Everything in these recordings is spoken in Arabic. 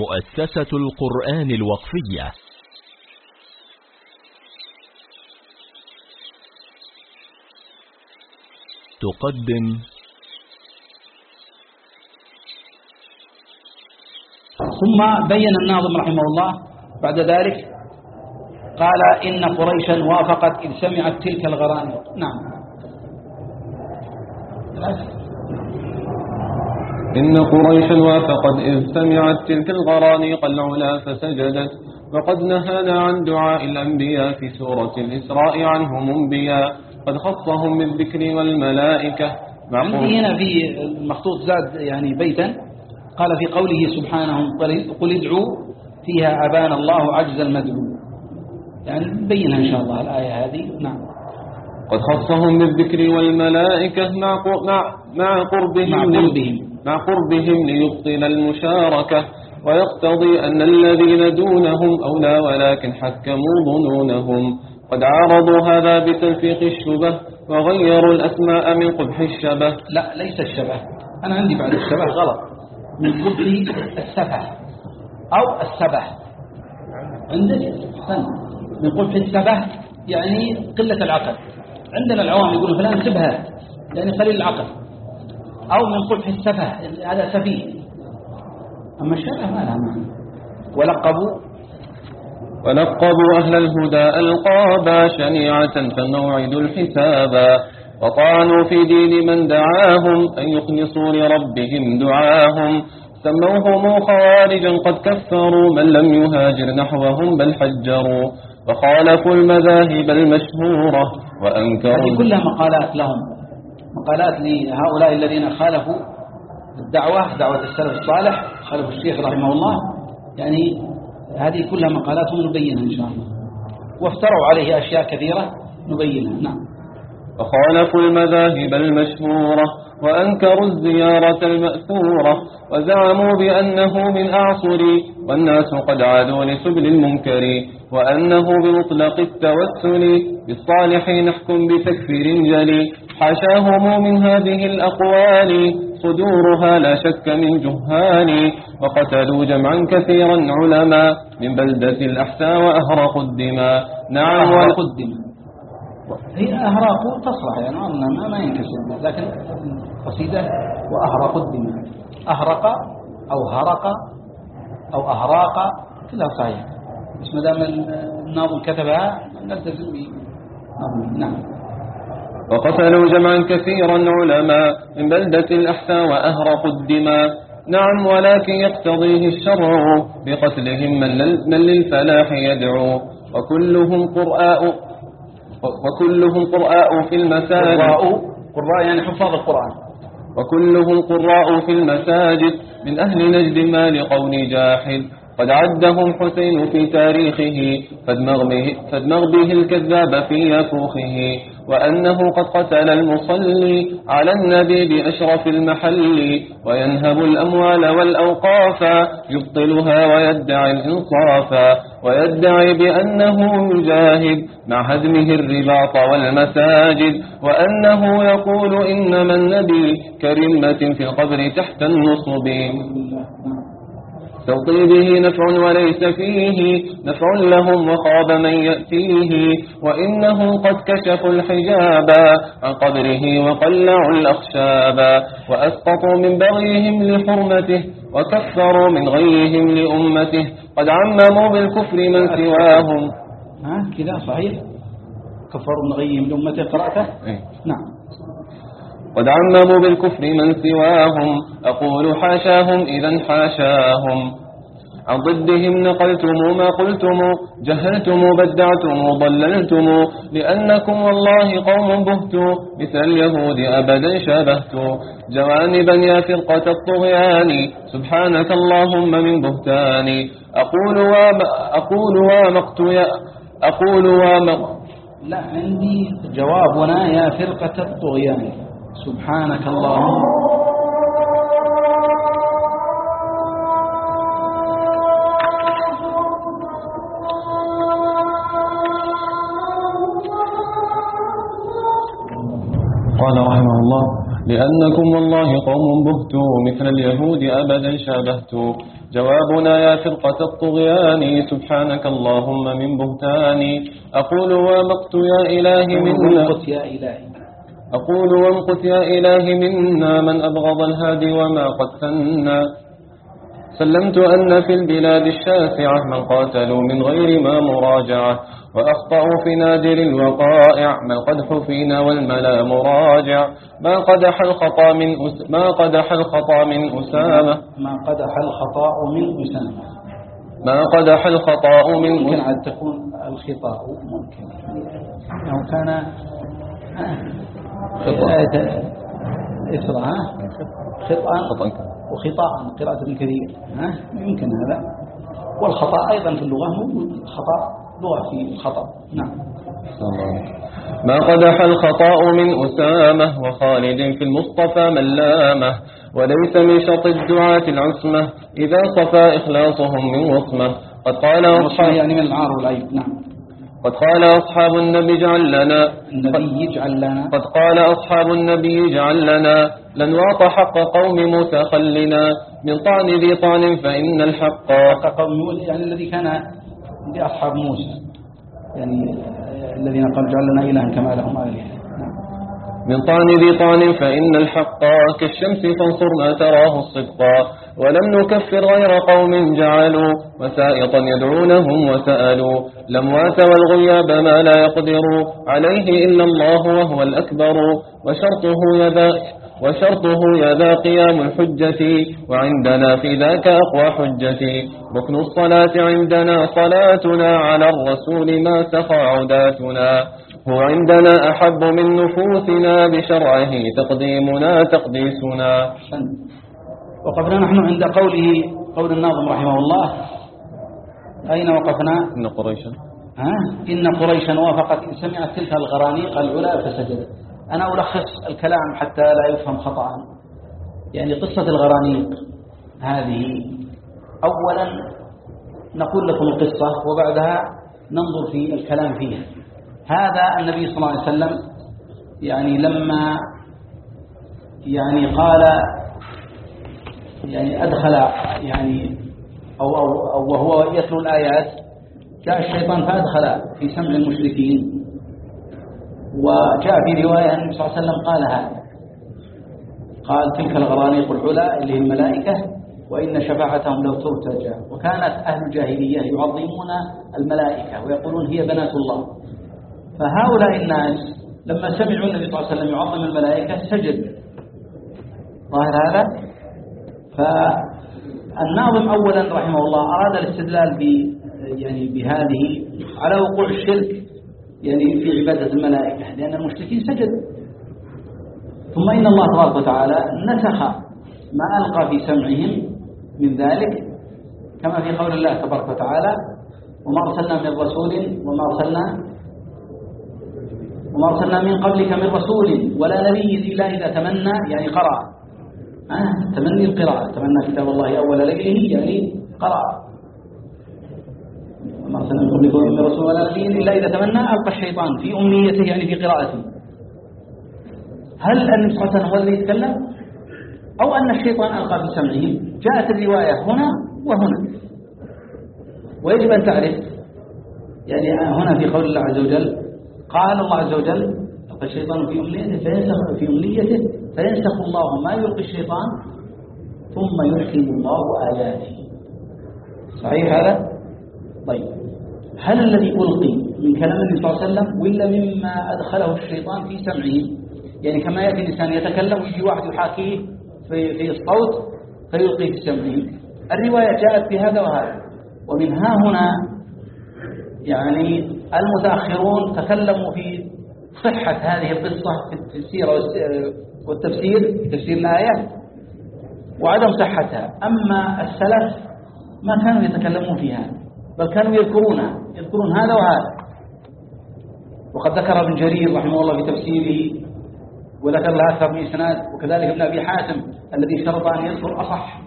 مؤسسة القرآن الوقفية. تقدم ثم بين الناظم رحمه الله. بعد ذلك قال إن قريشا وافقت إذ سمعت تلك الغراني نعم. إن قريشا وافقت إذ سمعت تلك الغرانيق العلا فسجدت وقد نهانا عن دعاء الأنبياء في سورة الإسراء عنهم أنبياء. قد خصهم بالذكر والملائكة. عندي هنا في المخطوط زاد يعني بيتا؟ قال في قوله سبحانه قل ادعوا فيها أبان الله عجز المدعو. يعني نبينها إن شاء الله الآية هذه. نعم. قد خصهم بالذكر والملائكة مع مع مع قربهم مع قربهم. مع قربهم ليبطل المشاركة ويقتضي أن الذين دونهم أولى ولكن حكموا ظنونهم قد عارضوا هذا بتلفيق الشبه وغيروا الأسماء من قبح الشبه. لا ليس الشبه. أنا عندي بعد الشبه غلط. من قبح السفه أو السبه. عندك؟ من قبح السبه يعني قلة العقل. عندنا العوام يقولون فلان سبهة يعني قليل العقل. أو من قبح السفه هذا سفيه. أما الشبه ما لها معنى. ولقبوا. ولقبوا أهل الهدى ألقابا شنيعة فالموعد الحسابا. وطعنوا في دين من دعاهم أن يخلصوا لربهم دعاهم. سموهم خوارجا قد كفروا من لم يهاجر نحوهم بل حجروا. وخالفوا المذاهب المشهورة وأنكروا هذه كلها مقالات لهم. مقالات لهؤلاء الذين خالفوا الدعوة دعوة السلف الصالح خالف الشيخ رحمه الله. يعني هذه كلها مقالات نبينها إن شاء الله. وافتروا عليه أشياء كثيرة نبينها. نعم. وخالفوا المذاهب المشهورة وأنكروا الزيارة المأثورة وزعموا بأنه من أعصر والناس قد عادوا لسبل المنكر وأنه بمطلق التوسل بالصالحين نحكم بتكفير جلي حاشاهم من هذه الأقوال صدورها لا شك من جهال. وقتلوا جمعا كثيرا علماء من بلدة الأحساء وأهرقوا الدماء. نعم. الدماء. هي أهراق تصلح يعني ما, ما ينكسر. لكن قصيدة وأهرق الدماء أهرق أو هرق أو أهراق كلها صحيح. بس ما دام الناظم كتبها نلتزم به نعم. وقتلوا جمعا كثيرا علماء من بلدة الأحساء وأهرقوا الدماء. نعم ولكن يقتضيه الشرع بقتلهم من للفلاح يدعو. وكلهم قرآء وكلهم قراء في المساجد. قراء قراء يعني حفاظ القرآن. وكلهم قراء في المساجد. من أهل نجد ما لقول جاحد. قد عدهم حسين في تاريخه فادمغ به الكذاب في يفوخه وأنه قد قتل المصلي على النبي بأشرف المحل. وينهب الأموال والأوقاف يبطلها ويدعي الإنصاف. ويدعي بأنه يجاهد مع هدمه الرباط والمساجد وأنه يقول إنما النبي كرمة في القبر تحت النصب. تلقي به نفع وليس فيه نفع لهم وخاب من يأتيه وإنه قد كشفوا الحجاب عن قبره وقلعوا الأخشاب وأسقطوا من بغيهم لحرمته وكفروا من غيهم لأمته قد عمموا بالكفر من سواهم ها كذا صحيح. كفروا من غيهم لأمته قرأته؟ إيه؟ نعم. قد عمموا بالكفر من سواهم. أقول حاشاهم إذا حاشاهم. عن ضدهم نقلتم ما قلتم جهلتم بدعتم ضللتم. لأنكم والله قوم بهتوا مثل اليهود أبدا شبهت جوانبا يا فرقة الطغيان سبحانك اللهم من بهتان. أقول وما أقول ومقت أقول ومقت لا عندي جوابنا يا فرقة الطغيان. سبحانك اللهم. قال رحمه الله لأنكم والله قوم بهتوا مثل اليهود أبدا شابهتوا جوابنا يا فرقة الطغيان سبحانك اللهم من بهتان. أقول ومقت يا إلهي وامقت يا إلهي. أقول وامقت يا إلهي منا من أبغض الهادي وما قد ثنى سلمت أن في البلاد الشاسعة من قاتلوا من غير ما مراجعة وأخطأوا في نادر الوقائع ما القدح فينا والملا مراجع. ما قدح الخطا من أس ما قدح الخطا من أسامة. ما قدح الخطاء من أسامة. ما قدح الخطا من ممكن عاد تكون الخطاء ممكن. أنه كان خطأ. إسراء؟ خطأ خطأ. وخطاء قراءة كثير ها؟ يمكن هذا والخطأ أيضا في اللغة موجود الخطأ لغة في الخطأ نعم ما قدح الخطاء من أسامة وخالد في المصطفى ملامة وليس من شط الدعاة العصمة إذا صفى إخلاصهم من وصمة قد قال يعني من العار والعيب نعم قد قال أصحاب النبي اجعل لنا. النبي يجعل لنا. قد قال أصحاب النبي اجعل لنا. لنواط حق قوم موسى خلنا. من طعن ذي طعن فإن الحق. حق قوم موسى يعني الذي كان لأصحاب موسى. يعني الذين قالوا جعل لنا إلها كما لهم آلهة. نعم. من طعن ذي طعن فإن الحق. كالشمس فانصر ما تراه الصدقا. ولم نكفر غير قوم جعلوا وسائطا يدعونهم وسألوا الأموات والغياب ما لا يقدر عليه إلا الله وهو الأكبر وشرطه يذا وشرطه يذا قيام الحجة وعندنا في ذاك أقوى حجة ركن الصلاة عندنا صلاتنا على الرسول ما سخى عداتنا هو عندنا أحب من نفوسنا بشرعه تقديمنا تقديسنا وقفنا نحن عند قوله قول الناظم رحمه الله. أين وقفنا؟ إن قريشا. ها؟ إن قريشا وافقت إن سمعت تلك الغرانيق العلا فسجدت. أنا ألخص الكلام حتى لا يفهم خطأ. يعني قصة الغرانيق هذه أولا نقول لكم القصة وبعدها ننظر في الكلام فيها. هذا النبي صلى الله عليه وسلم يعني لما يعني قال يعني أدخل يعني أو, أو, أو وهو يتلو الآيات جاء الشيطان فأدخل في سمع المشركين. وجاء في رواية أن النبي صلى الله عليه وسلم قال هذا قال تلك الغرانيق العلا اللي هي الملائكة وإن شفاعتهم لو ترتجى. وكانت أهل الجاهلية يعظمون الملائكة ويقولون هي بنات الله. فهؤلاء الناس لما سمعوا النبي صلى الله عليه وسلم يعظم الملائكة سجد. ظاهر هذا؟ فالناظم أولا رحمه الله أراد الاستدلال ب يعني بهذه على وقوع الشرك يعني في عبادة الملائكة لأن المشركين سجدوا. ثم إن الله تبارك وتعالى نسخ ما ألقى في سمعهم من ذلك كما في قول الله تبارك وتعالى وما أرسلنا من رسول وما أرسلنا وما أرسلنا من قبلك من رسول ولا نبي إلا إذا تمنى يعني قرأ. آه تمني القراءة. تمنى كتاب الله أول ليلة يعني قرأ وما أرسلنا من قبلك من رسول ولا نبي إلا إذا تمنى ألقى الشيطان في أمنيته يعني في قراءته. هل النبي صلى الله عليه وسلم هو الذي يتكلم؟ أو أن الشيطان ألقى في سمعهم جاءت الرواية هنا وهنا. ويجب أن تعرف. يعني هنا في قول الله عز وجل قال الله عز وجل ألقى الشيطان في أمنيته فينسخ في أمنيته. فينسخ الله ما يلقي الشيطان ثم يحكم الله آياته. صحيح هذا؟ طيب. هل الذي ألقي من كلام النبي صلى الله عليه وسلم ولا مما أدخله الشيطان في سمعه؟ يعني كما يأتي الإنسان يتكلم ويجي واحد يحاكيه في, في الصوت فيلقي في سمعه. الرواية جاءت بهذا وهذا. ومن ها هنا يعني المتأخرون تكلموا في صحة هذه القصة في السيرة والتفسير تفسير الآية وعدم صحتها. أما السلف ما كانوا يتكلمون فيها بل كانوا يذكرونها يذكرون هذا وهذا. وقد ذكر ابن جرير رحمه الله في تفسيره وذكر له أكثر من إسناد وكذلك ابن أبي حاتم الذي شرط أن يذكر أصح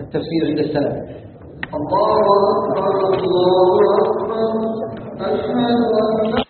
التفسير عند السلف. الله أكبر الله أكبر أشهد أن